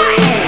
Fire!